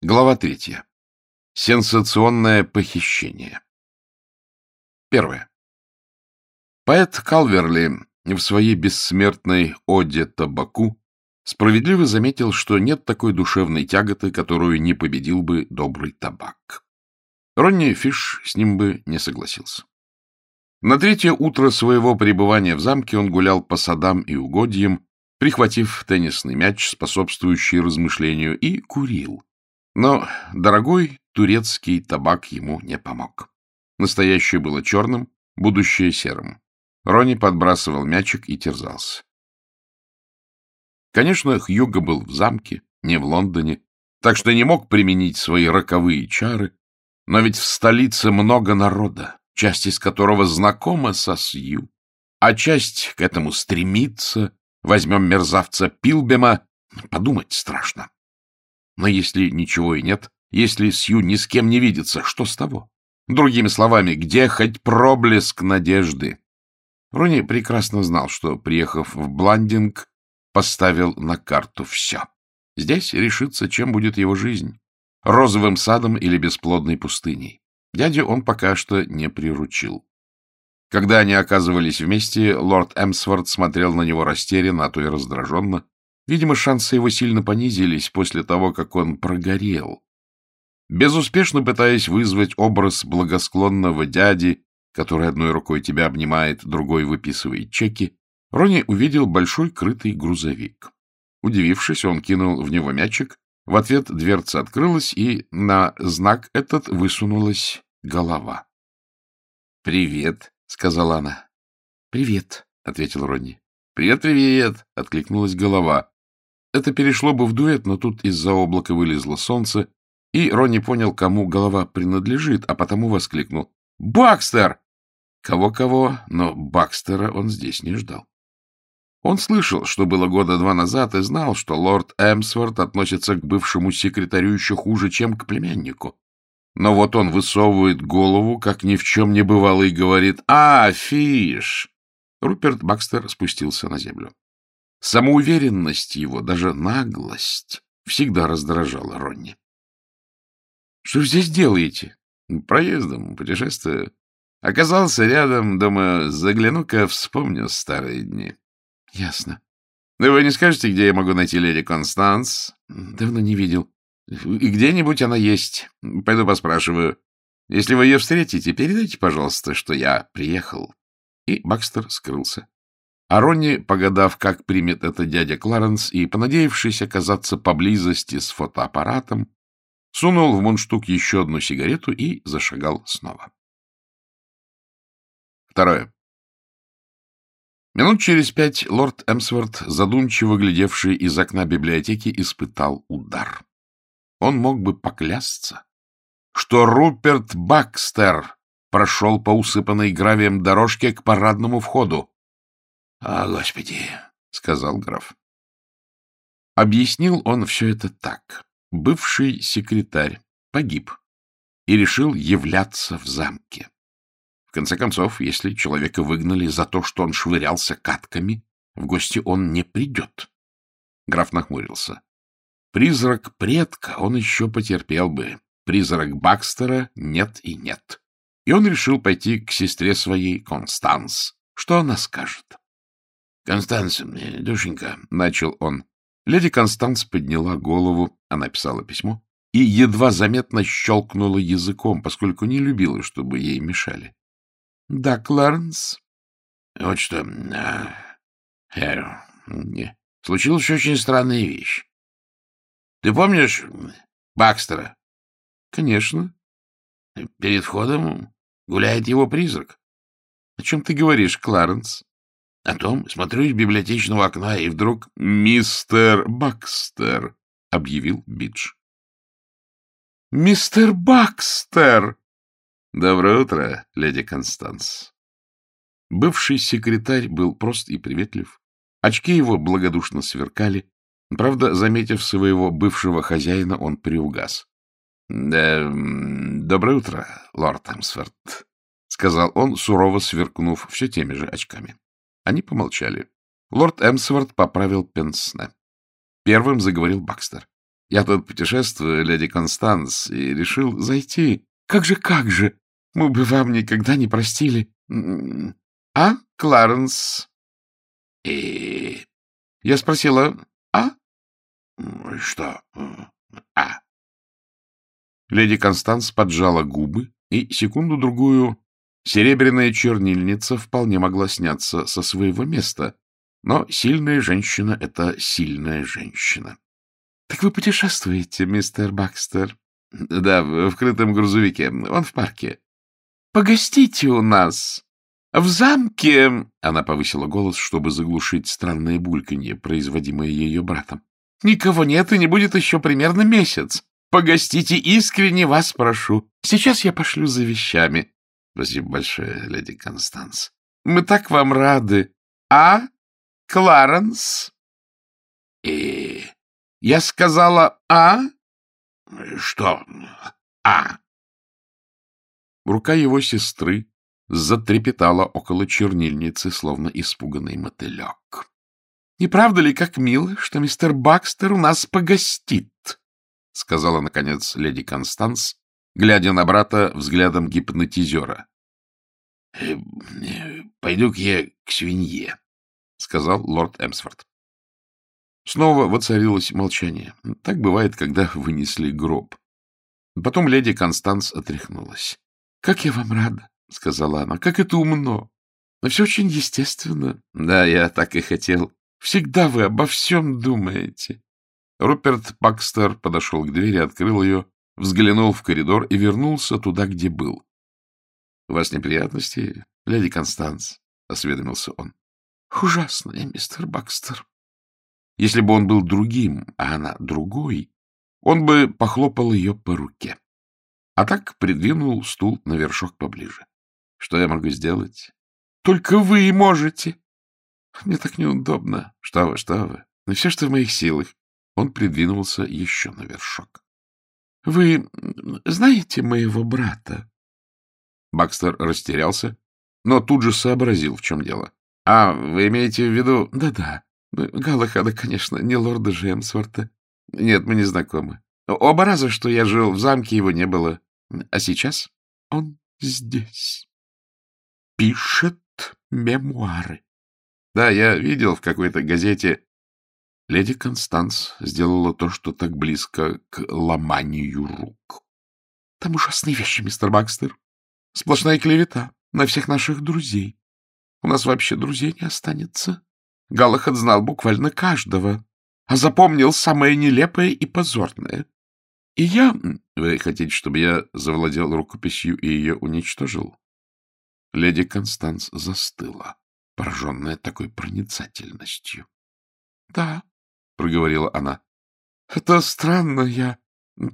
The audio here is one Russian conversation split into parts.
Глава третья. Сенсационное похищение. Первое. Поэт Калверли в своей бессмертной «Оде табаку» справедливо заметил, что нет такой душевной тяготы, которую не победил бы добрый табак. Ронни Фиш с ним бы не согласился. На третье утро своего пребывания в замке он гулял по садам и угодьям, прихватив теннисный мяч, способствующий размышлению, и курил но дорогой турецкий табак ему не помог. Настоящее было черным, будущее серым. Рони подбрасывал мячик и терзался. Конечно, Хьюго был в замке, не в Лондоне, так что не мог применить свои роковые чары, но ведь в столице много народа, часть из которого знакома со Сью, а часть к этому стремится. Возьмем мерзавца Пилбема, подумать страшно. Но если ничего и нет, если Сью ни с кем не видится, что с того? Другими словами, где хоть проблеск надежды? Рони прекрасно знал, что, приехав в Бландинг, поставил на карту все. Здесь решится, чем будет его жизнь — розовым садом или бесплодной пустыней. Дядю он пока что не приручил. Когда они оказывались вместе, лорд Эмсворт смотрел на него растерянно, а то и раздраженно, Видимо, шансы его сильно понизились после того, как он прогорел. Безуспешно пытаясь вызвать образ благосклонного дяди, который одной рукой тебя обнимает, другой выписывает чеки, Рони увидел большой крытый грузовик. Удивившись, он кинул в него мячик, в ответ дверца открылась, и на знак этот высунулась голова. — Привет, — сказала она. — Привет, — ответил Ронни. «Привет, привет!» — откликнулась голова. Это перешло бы в дуэт, но тут из-за облака вылезло солнце, и Ронни понял, кому голова принадлежит, а потому воскликнул. «Бакстер!» Кого-кого, но Бакстера он здесь не ждал. Он слышал, что было года два назад, и знал, что лорд Эмсворт относится к бывшему секретарю еще хуже, чем к племяннику. Но вот он высовывает голову, как ни в чем не бывало, и говорит «А, Фиш!» Руперт Бакстер спустился на землю. Самоуверенность его, даже наглость, всегда раздражала Ронни. — Что вы здесь делаете? — Проездом, путешествую. Оказался рядом, думаю, загляну-ка, вспомню старые дни. — Ясно. — вы не скажете, где я могу найти леди Констанс? — Давно не видел. — И где-нибудь она есть. Пойду поспрашиваю. Если вы ее встретите, передайте, пожалуйста, что я приехал. И Бакстер скрылся. А Ронни, погадав, как примет это дядя Кларенс, и понадеявшись оказаться поблизости с фотоаппаратом, сунул в мундштук еще одну сигарету и зашагал снова. Второе. Минут через пять лорд Эмсворт, задумчиво глядевший из окна библиотеки, испытал удар. Он мог бы поклясться, что Руперт Бакстер прошел по усыпанной гравием дорожке к парадному входу, — А, Господи! — сказал граф. Объяснил он все это так. Бывший секретарь погиб и решил являться в замке. В конце концов, если человека выгнали за то, что он швырялся катками, в гости он не придет. Граф нахмурился. Призрак предка он еще потерпел бы. Призрак Бакстера нет и нет. И он решил пойти к сестре своей, Констанс. Что она скажет? — Констанция, душенька, — начал он. Леди Констанс подняла голову, она писала письмо, и едва заметно щелкнула языком, поскольку не любила, чтобы ей мешали. — Да, Кларенс? — Вот что... А, не. Случилась очень странная вещь. Ты помнишь Бакстера? — Конечно. — Перед входом гуляет его призрак. — О чем ты говоришь, Кларенс? О том смотрю из библиотечного окна, и вдруг «Мистер Бакстер», — объявил Бидж. «Мистер Бакстер!» «Доброе утро, леди Констанс». Бывший секретарь был прост и приветлив. Очки его благодушно сверкали. Правда, заметив своего бывшего хозяина, он приугас. — Доброе утро, лорд Эмсфорд, — сказал он, сурово сверкнув все теми же очками. Они помолчали. Лорд Эмсворт поправил пенсне. Первым заговорил Бакстер. Я тут путешествую, леди Констанс, и решил зайти. Как же, как же! Мы бы вам никогда не простили. А, Кларенс? И я спросила, а? Что? А? Леди Констанс поджала губы, и секунду-другую серебряная чернильница вполне могла сняться со своего места. Но сильная женщина — это сильная женщина. — Так вы путешествуете, мистер Бакстер? — Да, в крытом грузовике. Он в парке. — Погостите у нас. В замке... Она повысила голос, чтобы заглушить странное бульканье, производимое ее братом. — Никого нет и не будет еще примерно месяц. Погостите, искренне вас прошу. Сейчас я пошлю за вещами. Спасибо большое, леди Констанс. Мы так вам рады. А, Кларенс? И я сказала «а»? Что «а»? Рука его сестры затрепетала около чернильницы, словно испуганный мотылек. — Не правда ли, как мило, что мистер Бакстер у нас погостит? — сказала, наконец, леди Констанс, глядя на брата взглядом гипнотизера. «Э, — Пойду-ка я к свинье, — сказал лорд Эмсфорд. Снова воцарилось молчание. Так бывает, когда вынесли гроб. Потом леди Констанс отряхнулась. — Как я вам рада, — сказала она, — как это умно. Но все очень естественно. Да, я так и хотел. Всегда вы обо всем думаете. Руперт Пакстер подошел к двери, открыл ее, взглянул в коридор и вернулся туда, где был. — У вас неприятности, леди Констанс? — осведомился он. — Ужасные, мистер Бакстер. Если бы он был другим, а она другой, он бы похлопал ее по руке. А так придвинул стул на вершок поближе. Что я могу сделать? Только вы можете. Мне так неудобно. Что вы, что вы. Но все, что в моих силах. Он придвинулся еще на вершок. — Вы знаете моего брата? Бакстер растерялся, но тут же сообразил, в чем дело. — А, вы имеете в виду... Да — Да-да. Галахада, конечно, не лорда Жемсворта. Нет, мы не знакомы. Оба раза, что я жил в замке, его не было. А сейчас он здесь. Пишет мемуары. Да, я видел в какой-то газете Леди Констанс сделала то, что так близко к ломанию рук. — Там ужасные вещи, мистер Бакстер. Сплошная клевета на всех наших друзей. У нас вообще друзей не останется. Галахад знал буквально каждого, а запомнил самое нелепое и позорное. И я... Вы хотите, чтобы я завладел рукописью и ее уничтожил? Леди Констанс застыла, пораженная такой проницательностью. — Да, проговорила она. — Это странно, я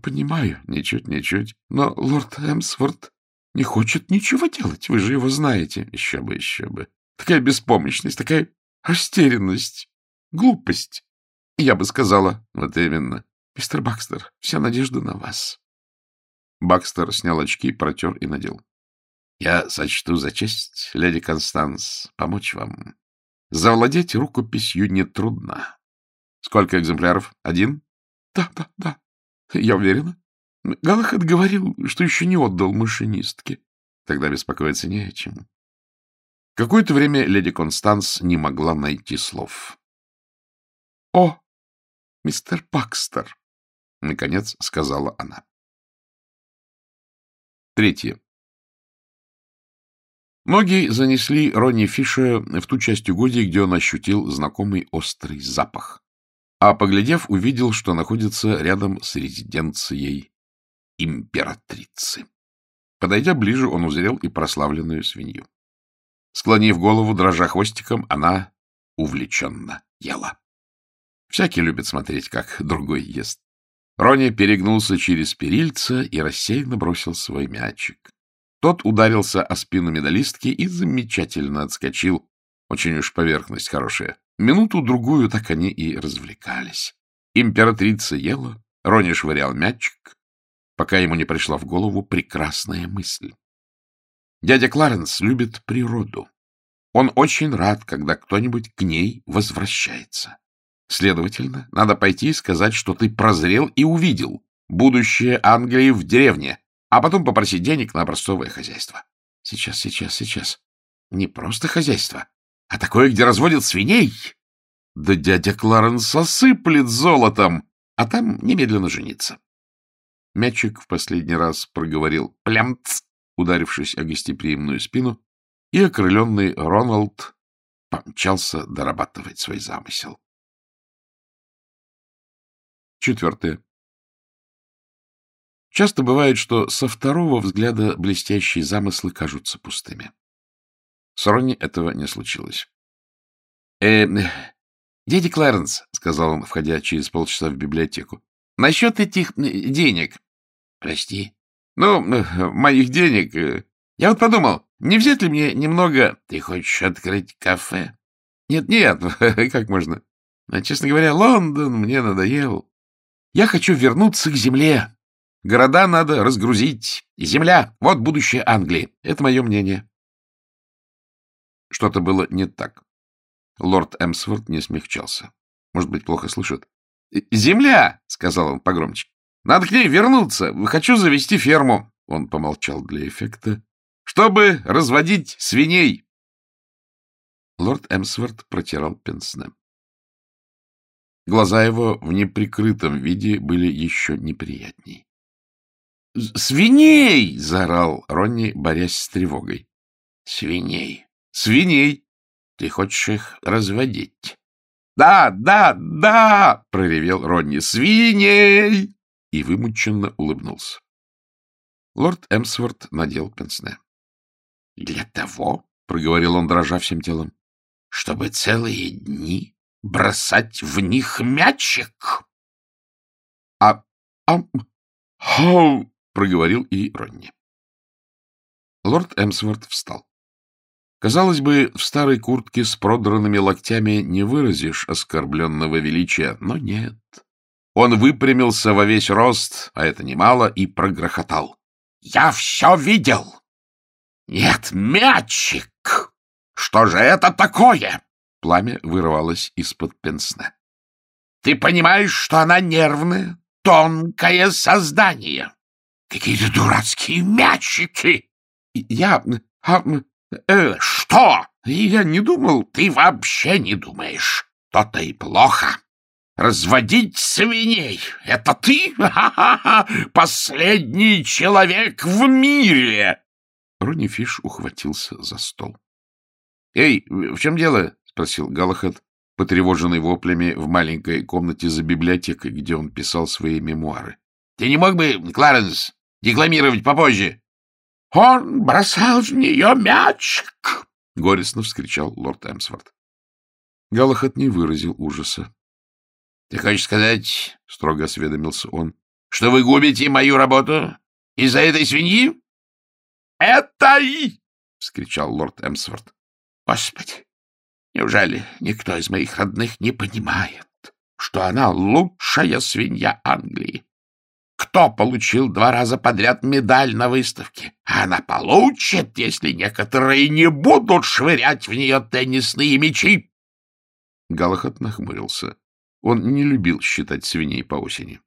понимаю, ничуть, ничуть. Но лорд Эмсворт не хочет ничего делать, вы же его знаете. Еще бы, еще бы. Такая беспомощность, такая растерянность, глупость. Я бы сказала, вот именно. Мистер Бакстер, вся надежда на вас. Бакстер снял очки, протер и надел. — Я сочту за честь, леди Констанс, помочь вам. Завладеть рукописью нетрудно. Сколько экземпляров? Один? Да, да, да. Я уверена. Галахад говорил, что еще не отдал машинистке. Тогда беспокоиться не о чем. Какое-то время леди Констанс не могла найти слов. — О, мистер Пакстер! — наконец сказала она. Третье. Ноги занесли Ронни Фиша в ту часть угодья, где он ощутил знакомый острый запах а, поглядев, увидел, что находится рядом с резиденцией императрицы. Подойдя ближе, он узрел и прославленную свинью. Склонив голову, дрожа хвостиком, она увлеченно ела. Всякий любит смотреть, как другой ест. Рони перегнулся через перильца и рассеянно бросил свой мячик. Тот ударился о спину медалистки и замечательно отскочил. Очень уж поверхность хорошая. Минуту-другую так они и развлекались. Императрица ела, Рони швырял мячик, пока ему не пришла в голову прекрасная мысль. Дядя Кларенс любит природу. Он очень рад, когда кто-нибудь к ней возвращается. Следовательно, надо пойти и сказать, что ты прозрел и увидел будущее Англии в деревне, а потом попросить денег на образцовое хозяйство. Сейчас, сейчас, сейчас. Не просто хозяйство, а такое, где разводят свиней. Да дядя Кларенс осыплет золотом, а там немедленно жениться. Мячик в последний раз проговорил «плямц», ударившись о гостеприимную спину, и окрыленный Роналд помчался дорабатывать свой замысел. Четвертое. Часто бывает, что со второго взгляда блестящие замыслы кажутся пустыми. С Ронни этого не случилось. «Э, — Дядя Кларенс, — сказал он, входя через полчаса в библиотеку, — насчет этих денег. — Прости. — Ну, моих денег. Э, я вот подумал, не взять ли мне немного... — Ты хочешь открыть кафе? Нет, — Нет-нет, как можно? Честно говоря, Лондон мне надоел. Я хочу вернуться к земле. Города надо разгрузить. Земля — вот будущее Англии. Это мое мнение. Что-то было не так. Лорд Эмсворт не смягчался. Может быть, плохо слышит. — Земля! — сказал он погромче. — Надо к ней вернуться. Хочу завести ферму. Он помолчал для эффекта. — Чтобы разводить свиней. Лорд Эмсворт протирал пенсне. Глаза его в неприкрытом виде были еще неприятней. — Свиней! — заорал Ронни, борясь с тревогой. — Свиней! Свиней! Ты хочешь их разводить? — Да, да, да! — проревел Ронни. — Свиней! И вымученно улыбнулся. Лорд Эмсворт надел пенсне. — Для того, — проговорил он, дрожа всем телом, — чтобы целые дни бросать в них мячик. — А... а... хау! — проговорил и Ронни. Лорд Эмсворт встал. Казалось бы, в старой куртке с продранными локтями не выразишь оскорбленного величия, но нет. Он выпрямился во весь рост, а это немало, и прогрохотал. — Я все видел! — Нет, мячик! Что же это такое? Пламя вырывалось из-под пенсне. — Ты понимаешь, что она нервная, тонкое создание? Какие-то дурацкие мячики! — Я... А, Э, что? Я не думал. Ты вообще не думаешь. То-то и плохо. Разводить свиней — это ты? Ха-ха-ха! Последний человек в мире! Ронни Фиш ухватился за стол. — Эй, в чем дело? — спросил Галахад, потревоженный воплями в маленькой комнате за библиотекой, где он писал свои мемуары. — Ты не мог бы, Кларенс, декламировать попозже? Он бросал в нее мячик! — горестно вскричал лорд Эмсворт. Галахат не выразил ужаса. — Ты хочешь сказать, — строго осведомился он, — что вы губите мою работу из-за этой свиньи? — Этой! — вскричал лорд Эмсворт. — Господи, неужели никто из моих родных не понимает, что она лучшая свинья Англии? Кто получил два раза подряд медаль на выставке? Она получит, если некоторые не будут швырять в нее теннисные мячи. Галахат нахмурился. Он не любил считать свиней по осени.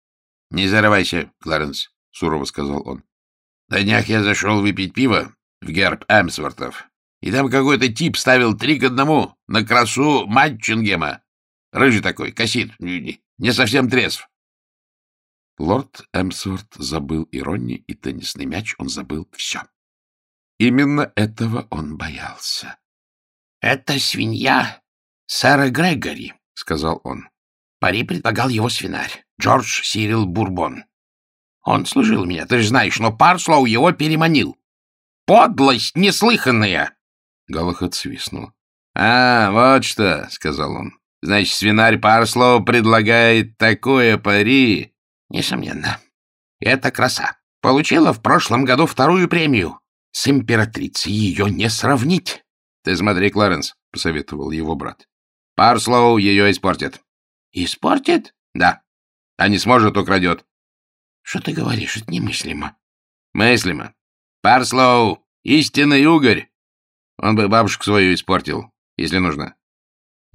— Не зарывайся, Кларенс, — сурово сказал он. — На днях я зашел выпить пиво в герб Эмсвортов, и там какой-то тип ставил три к одному на красу Матчингема. Рыжий такой, косит, не совсем трезв. Лорд Эмсворт забыл и Ронни, и теннисный мяч, он забыл все. Именно этого он боялся. — Это свинья сэра Грегори, — сказал он. Пари предлагал его свинарь, Джордж Сирил Бурбон. Он служил у меня, ты же знаешь, но Парслоу его переманил. Подлость неслыханная! Галахат свистнул. — А, вот что, — сказал он. — Значит, свинарь Парслоу предлагает такое пари, Несомненно. Это краса. Получила в прошлом году вторую премию. С императрицей ее не сравнить. Ты смотри, Кларенс, — посоветовал его брат. Парслоу ее испортит. Испортит? Да. А не сможет, украдет. Что ты говоришь? Это немыслимо. Мыслимо. Парслоу — истинный угорь. Он бы бабушку свою испортил, если нужно.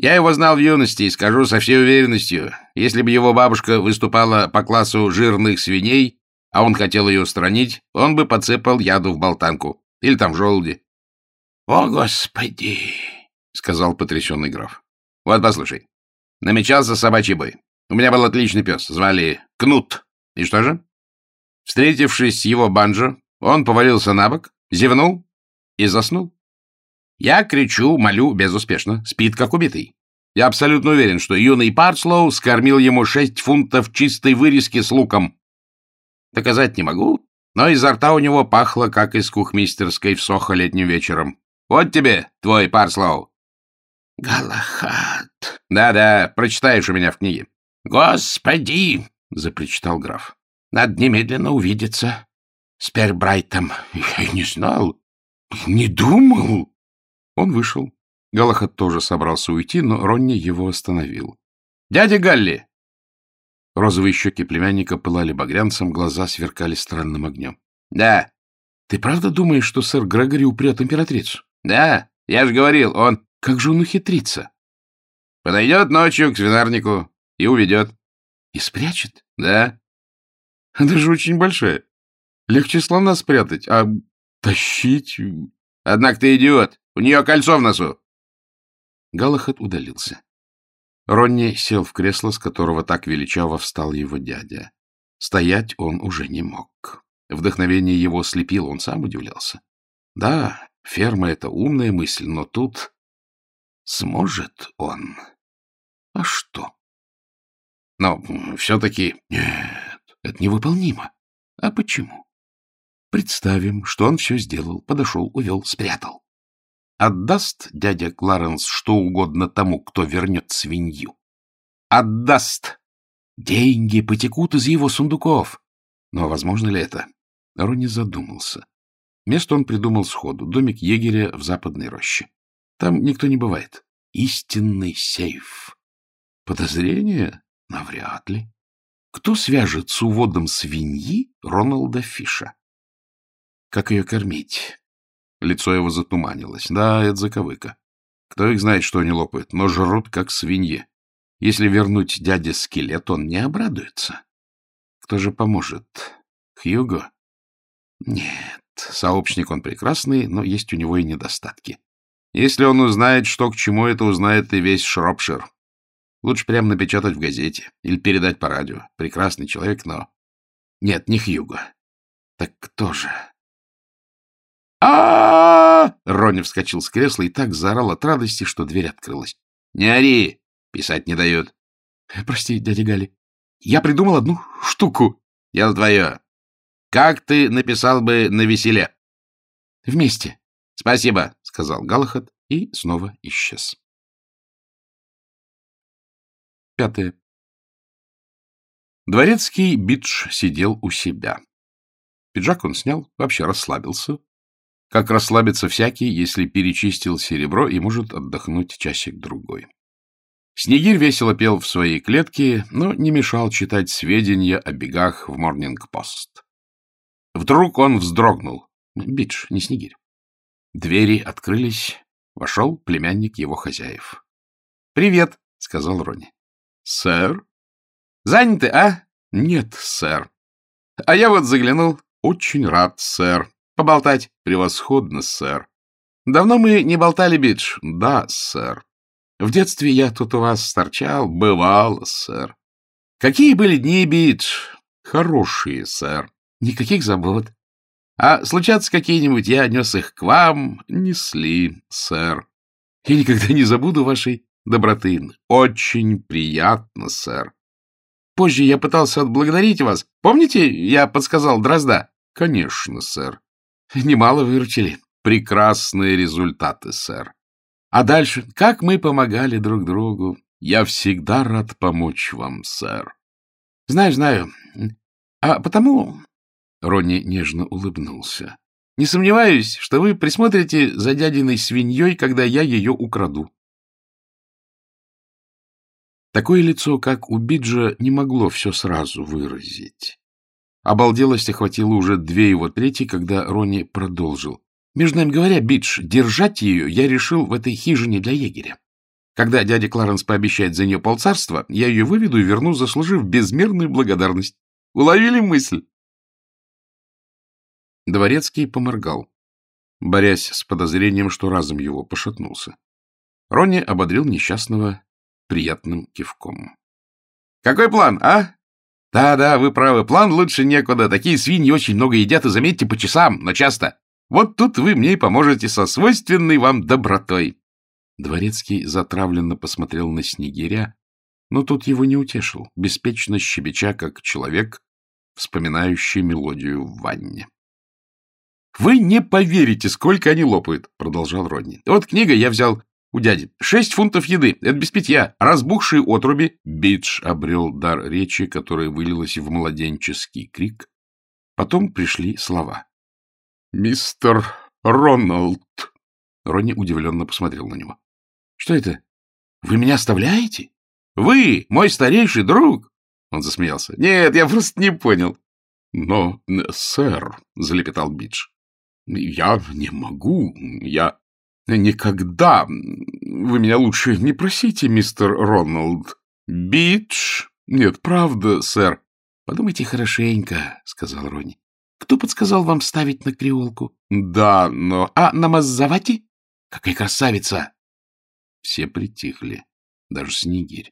Я его знал в юности и скажу со всей уверенностью, если бы его бабушка выступала по классу жирных свиней, а он хотел ее устранить, он бы подсыпал яду в болтанку. Или там в желуди. — О, Господи! — сказал потрясенный граф. — Вот, послушай. Намечался собачий бой. У меня был отличный пес. Звали Кнут. И что же? Встретившись с его банджо, он повалился на бок, зевнул и заснул. Я кричу, молю безуспешно. Спит, как убитый. Я абсолютно уверен, что юный Парслоу скормил ему шесть фунтов чистой вырезки с луком. Доказать не могу, но изо рта у него пахло, как из кухмистерской в Сохо летним вечером. Вот тебе, твой Парслоу. Галахад. Да-да, прочитаешь у меня в книге. Господи, запричитал граф. Надо немедленно увидеться с Пербрайтом. Я не знал, не думал. Он вышел. Галахад тоже собрался уйти, но Ронни его остановил. — Дядя Галли! Розовые щеки племянника пылали багрянцем, глаза сверкали странным огнем. — Да. — Ты правда думаешь, что сэр Грегори упрет императрицу? — Да, я же говорил, он... — Как же он ухитрится? — Подойдет ночью к свинарнику и уведет. — И спрячет? — Да. — Она же очень большая. Легче слона спрятать, а тащить... Однако ты идиот. У нее кольцо в носу. Галахад удалился. Ронни сел в кресло, с которого так величаво встал его дядя. Стоять он уже не мог. Вдохновение его слепило, он сам удивлялся. Да, ферма — это умная мысль, но тут... Сможет он? А что? Но все-таки... Нет, это невыполнимо. А почему? Представим, что он все сделал, подошел, увел, спрятал. Отдаст дядя Кларенс что угодно тому, кто вернет свинью. Отдаст. Деньги потекут из его сундуков. Но возможно ли это? Ронни задумался. Место он придумал сходу. Домик егеря в западной роще. Там никто не бывает. Истинный сейф. Подозрение? Навряд ли. Кто свяжет с уводом свиньи Роналда Фиша? Как ее кормить? Лицо его затуманилось. Да, это заковыка. Кто их знает, что они лопают, но жрут, как свиньи. Если вернуть дяде скелет, он не обрадуется. Кто же поможет? Хьюго? Нет, сообщник он прекрасный, но есть у него и недостатки. Если он узнает, что к чему, это узнает и весь Шропшир. Лучше прямо напечатать в газете или передать по радио. Прекрасный человек, но... Нет, не Хьюго. Так кто же? А Роня вскочил с кресла и так заорал от радости, что дверь открылась. — Не ори! Писать не дают. — Прости, дядя Гали. Я придумал одну штуку. — Дело твое. Как ты написал бы на веселе? — Вместе. — Спасибо, — сказал Галахад и снова исчез. Пятое. Дворецкий Бидж сидел у себя. Пиджак он снял, вообще расслабился, как расслабится всякий, если перечистил серебро и может отдохнуть часик-другой. Снегирь весело пел в своей клетке, но не мешал читать сведения о бегах в Морнинг-Пост. Вдруг он вздрогнул. Бидж, не Снегирь. Двери открылись. Вошел племянник его хозяев. — Привет, — сказал Рони. — Сэр? — Заняты, а? — Нет, сэр. — А я вот заглянул. — Очень рад, сэр. Поболтать? Превосходно, сэр. Давно мы не болтали, Бидж? Да, сэр. В детстве я тут у вас торчал. Бывал, сэр. Какие были дни, Бидж? Хорошие, сэр. Никаких забот. А случатся какие-нибудь, я нес их к вам. Несли, сэр. Я никогда не забуду вашей доброты. Очень приятно, сэр. Позже я пытался отблагодарить вас. Помните, я подсказал Дрозда? Конечно, сэр. Немало выручили. Прекрасные результаты, сэр. А дальше, как мы помогали друг другу. Я всегда рад помочь вам, сэр. Знаю, знаю. А потому... Ронни нежно улыбнулся. Не сомневаюсь, что вы присмотрите за дядиной свиньей, когда я ее украду. Такое лицо, как у Биджа, не могло все сразу выразить. Обалделость охватила уже две его трети, когда Ронни продолжил. Между нами говоря, Бидж, держать ее я решил в этой хижине для егеря. Когда дядя Кларенс пообещает за нее полцарства, я ее выведу и верну, заслужив безмерную благодарность. Уловили мысль? Дворецкий поморгал, борясь с подозрением, что разум его пошатнулся. Ронни ободрил несчастного приятным кивком. — Какой план, а? Да, — Да-да, вы правы, план лучше некуда. Такие свиньи очень много едят, и, заметьте, по часам, но часто. Вот тут вы мне и поможете со свойственной вам добротой. Дворецкий затравленно посмотрел на снегиря, но тут его не утешил, беспечно щебеча, как человек, вспоминающий мелодию в ванне. — Вы не поверите, сколько они лопают, — продолжал Родни. — Вот книга я взял у дяди. Шесть фунтов еды, это без питья, разбухшие отруби. Бидж обрел дар речи, которая вылилась в младенческий крик. Потом пришли слова. — Мистер Роналд. Ронни удивленно посмотрел на него. Что это? Вы меня оставляете? Вы, мой старейший друг? Он засмеялся. Нет, я просто не понял. Но, сэр, залепетал Бидж, я не могу, я никогда... Вы меня лучше не просите, мистер Роналд. Бидж? Нет, правда, сэр. Подумайте хорошенько, сказал Ронни. Кто подсказал вам ставить на креолку? Да, но... А на Маззавати? Какая красавица! Все притихли, даже Снегирь.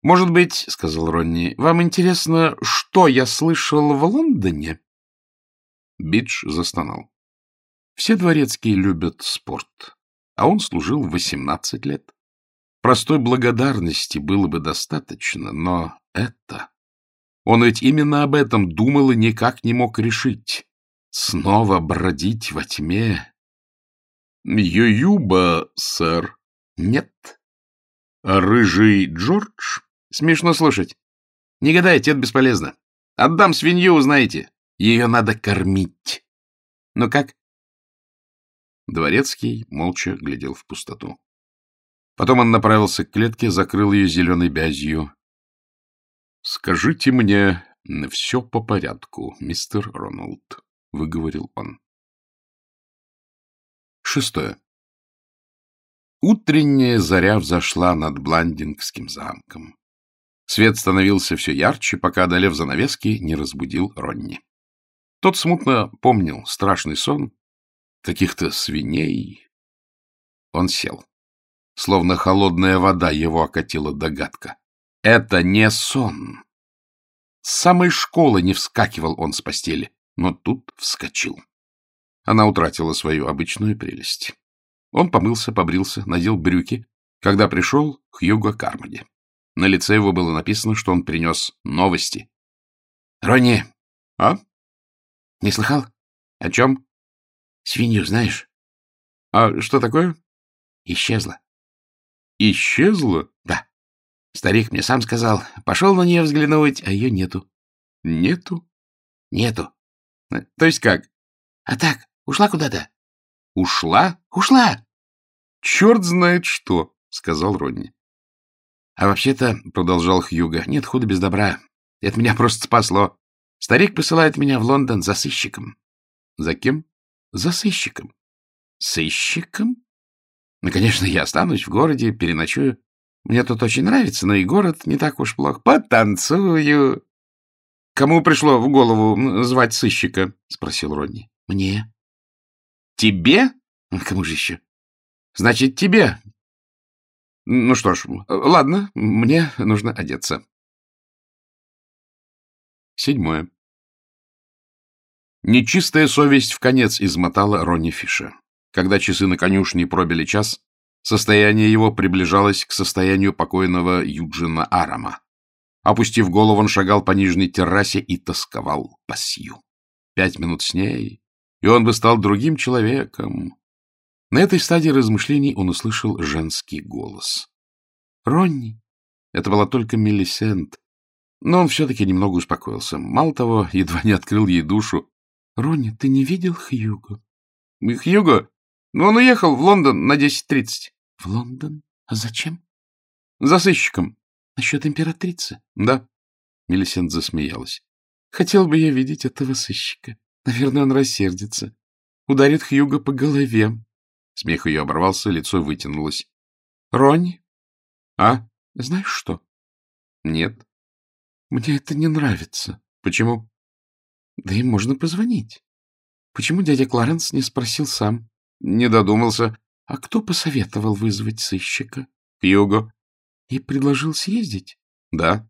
— Может быть, — сказал Ронни, — вам интересно, что я слышал в Лондоне? Бидж застонал. Все дворецкие любят спорт, а он служил восемнадцать лет. Простой благодарности было бы достаточно, но это... Он ведь именно об этом думал и никак не мог решить. Снова бродить во тьме. — Ююба, сэр, нет. А рыжий Джордж? Смешно слушать. Не гадайте, это бесполезно. Отдам свинью, узнаете. Ее надо кормить. Ну как? Дворецкий молча глядел в пустоту. Потом он направился к клетке, закрыл ее зеленой бязью. — Скажите мне все по порядку, мистер Роналд, — выговорил он. Шестое. Утренняя заря взошла над Бландингским замком. Свет становился все ярче, пока, одолев занавески, не разбудил Ронни. Тот смутно помнил страшный сон каких-то свиней. Он сел. Словно холодная вода его окатила догадка. Это не сон. С самой школы не вскакивал он с постели, но тут вскочил. Она утратила свою обычную прелесть. Он помылся, побрился, надел брюки, когда пришел Хьюго Кармоди. На лице его было написано, что он принес новости. — Ронни! — А? — Не слыхал? — О чем? — Свинью знаешь? — А что такое? — Исчезла. — Исчезла? — Да. Старик мне сам сказал. Пошел на нее взглянуть, а ее нету. — Нету? — Нету. — То есть как? — А так, ушла куда-то. — Ушла? — Ушла! — Черт знает что, — сказал Родни. — А вообще-то, — продолжал Хьюга, — нет худа без добра. Это меня просто спасло. Старик посылает меня в Лондон за сыщиком. — За кем? — За сыщиком. — Сыщиком? Ну, конечно, я останусь в городе, переночую. Мне тут очень нравится, но и город не так уж плох. Потанцую. — Кому пришло в голову звать сыщика? — спросил Родни. — Мне. Тебе? Кому же еще? Значит, тебе. Ну что ж, ладно, мне нужно одеться. Седьмое. Нечистая совесть в конец измотала Ронни Фиша. Когда часы на конюшне пробили час, состояние его приближалось к состоянию покойного Юджина Арама. Опустив голову, он шагал по нижней террасе и тосковал по Сью. Пять минут с ней, и он бы стал другим человеком. На этой стадии размышлений он услышал женский голос. «Ронни!» Это была только Мелисент. Но он все-таки немного успокоился. Мало того, едва не открыл ей душу. «Ронни, ты не видел Хьюго?» «Хьюго? Ну, он уехал в Лондон на 10.30». «В Лондон? А зачем?» «За сыщиком». «Насчет императрицы?» «Да». Мелисент засмеялась. «Хотел бы я видеть этого сыщика. Наверное, он рассердится. Ударит Хьюго по голове. Смех ее оборвался, лицо вытянулось. — Ронни? — А? Знаешь что? — Нет. — Мне это не нравится. — Почему? — Да им можно позвонить. Почему дядя Кларенс не спросил сам? — Не додумался. — А кто посоветовал вызвать сыщика? — Хьюго. — И предложил съездить? — Да.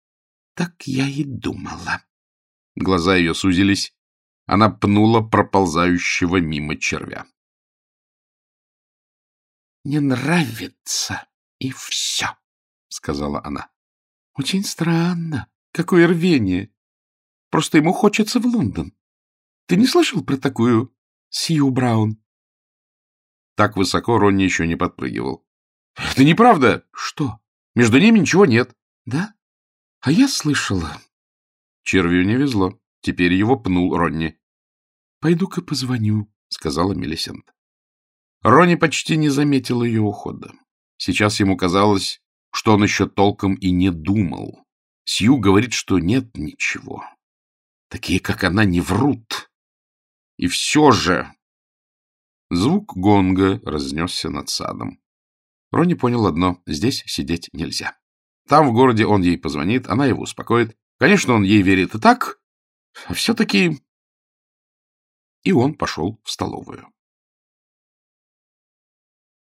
— Так я и думала. Глаза ее сузились. Она пнула проползающего мимо червя. — Не нравится, и все, — сказала она. — Очень странно. Какое рвение. Просто ему хочется в Лондон. Ты не слышал про такую Сью Браун? Так высоко Ронни еще не подпрыгивал. — Это неправда. — Что? Между ними ничего нет. — Да? А я слышала. Червю не везло. Теперь его пнул Ронни. — Пойду-ка позвоню, — сказала Мелисент. Ронни почти не заметил ее ухода. Сейчас ему казалось, что он еще толком и не думал. Сью говорит, что нет ничего. Такие, как она, не врут. И все же... Звук гонга разнесся над садом. Ронни понял одно — здесь сидеть нельзя. Там, в городе, он ей позвонит, она его успокоит. Конечно, он ей верит и так, а все-таки... И он пошел в столовую.